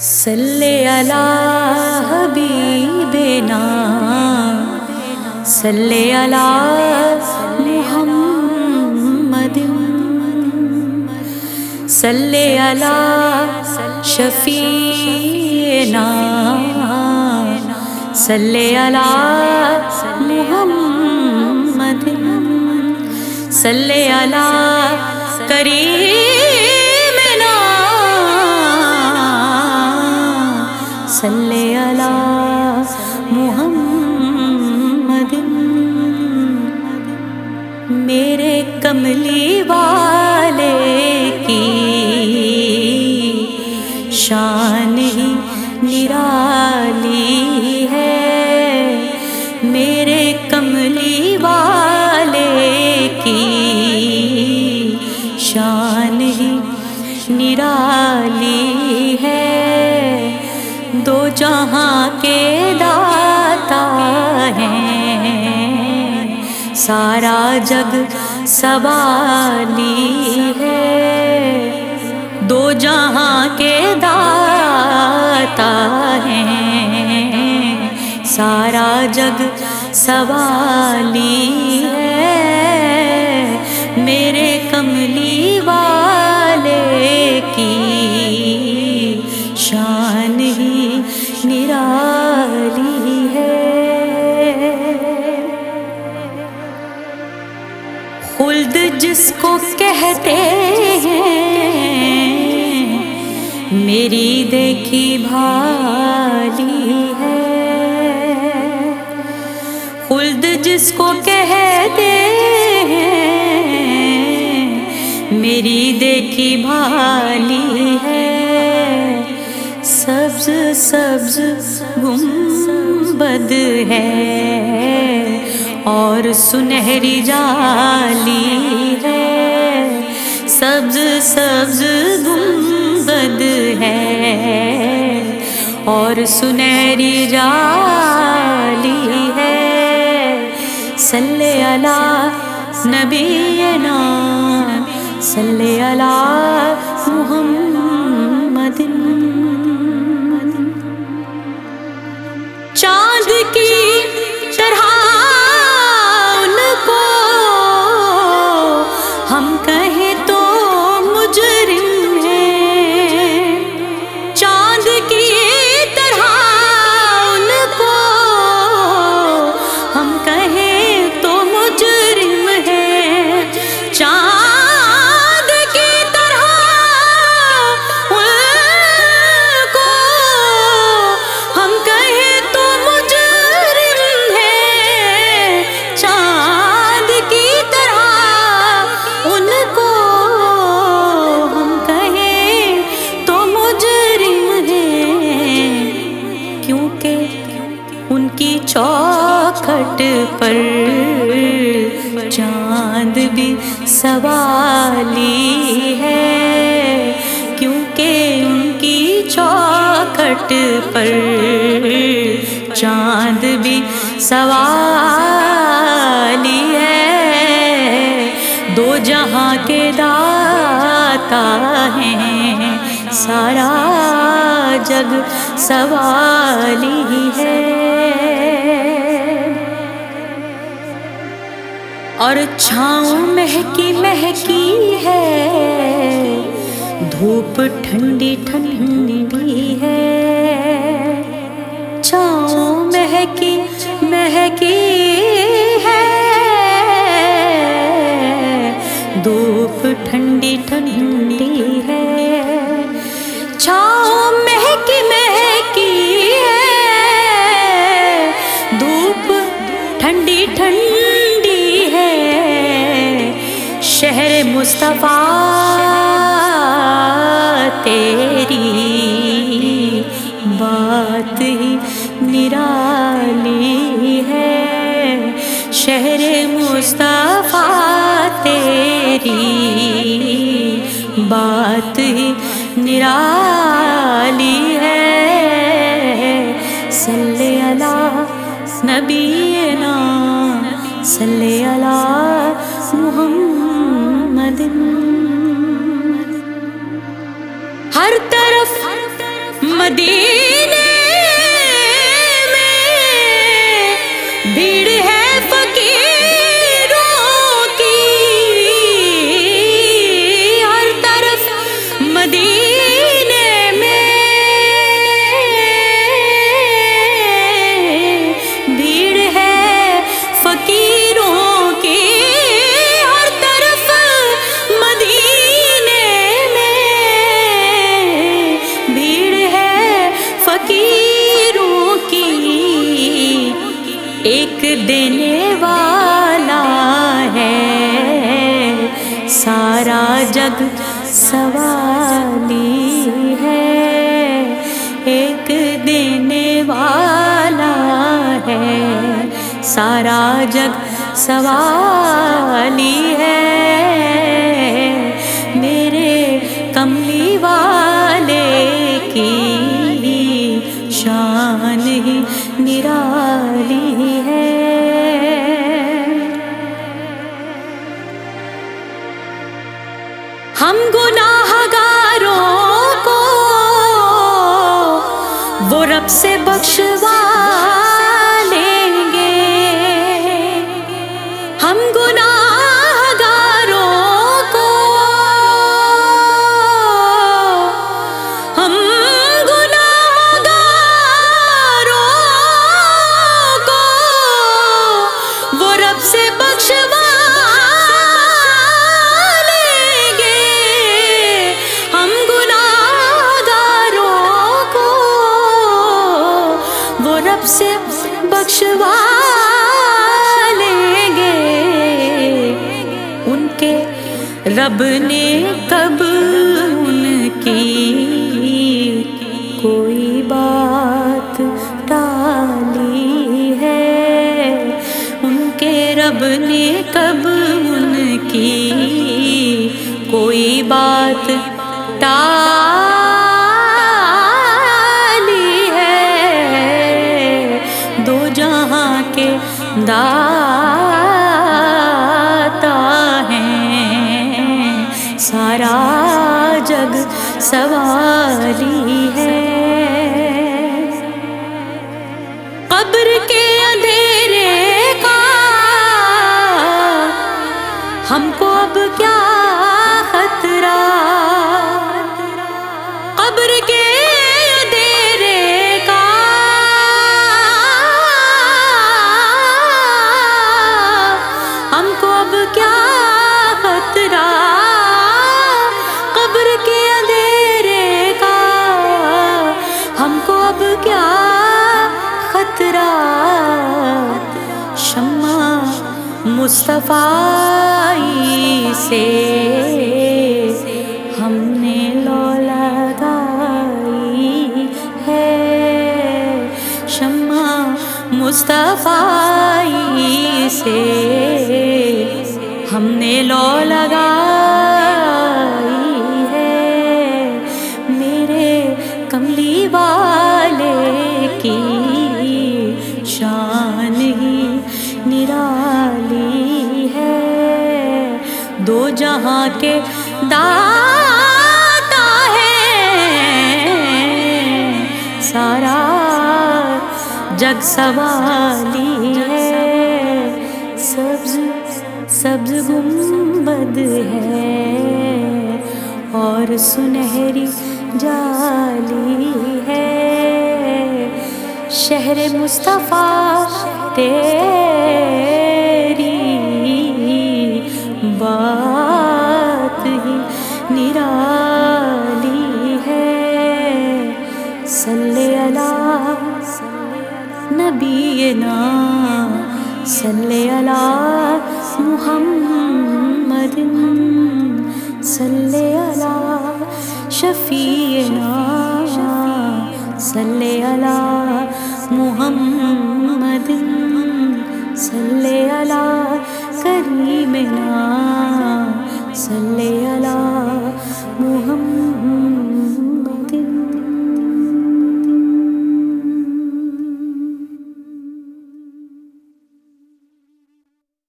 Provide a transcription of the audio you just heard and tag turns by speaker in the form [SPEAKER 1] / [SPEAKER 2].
[SPEAKER 1] صلی علی حبیبنا صلی علی محمد صلی علی شفیعنا صلی علی محمد صلی علی کریمنا میرے کملی والے کی شان ہی نرالی ہے۔ میرے کملی والے کی شان ہی نرالی ہے۔ دو جہاں کے داتا ہیں۔ سارا جگ سوالی ہے۔ دو جہاں کے داتا ہیں۔ سارا جگ سوالی ہے۔ میرے کملی والے کی شان ہی نرالی خلد جس کو کہتے ہیں، میری دیکھی بھالی ہے۔ خلد جس کو کہتے ہیں، میری دیکھی بھالی ہے۔ سبز سبز گنبد ہے۔ اور سنہری جالی ہے۔ سبز سبز گنبد ہے۔ اور سنہری جالی ہے۔ صلی علی نبینا، صلی علی محمد سوالی ہے۔ کیونکہ ان کی چوکھٹ پر چاند بھی سوالی ہے۔ دو جہاں کے داتا ہیں، سارا جگ سوالی ہے۔ اور چھاؤں مہکی مہکی ہے۔ دھوپ ٹھنڈی ٹھنڈی ہے۔ چھاؤں مہکی مہکی ہے۔ دھوپ ٹھنڈی ٹھنڈی ہے۔ چھاؤں مہکی مہکی ہے۔ دھوپ ٹھنڈی ٹھنڈی مصطفیٰ، تیری بات ہی نرالی ہے۔ شہر مصطفیٰ، تیری بات ہی نرالی ہے۔ صلی علی نبینا دن ہر طرف مدینہ ایک دینے والا ہے۔ سارا جگ سوالی ہے۔ ایک دینے والا ہے۔ سارا جگ سوالی ہے۔ ہم گناہ گاروں کو وہ رب سے بخش رب سے بخشوا لیں گے۔ ان کے رب نے کب ان کی کوئی بات ٹالی ہے؟ ان کے رب نے کب ان کی کوئی بات سوالی ہے۔ قبر کے اندھیرے کا۔ ہم کو اب کیا خطرہ شمع مصطفیٰ سے ہم نے لو لگائی ہے۔ شمع مصطفیٰ سے ہم نے لو لگائی ہے۔ میرے کملی والے دو جہاں کے داتا ہے سارا جگ سوالی ہے۔ سبز سبز گنبد ہے۔ اور سنہری جالی ہے۔ شہر مصطفیٰ تیری صلی اللہ نبینا صلی اللہ محمد صلی اللہ شفیعنا صلی اللہ محمد.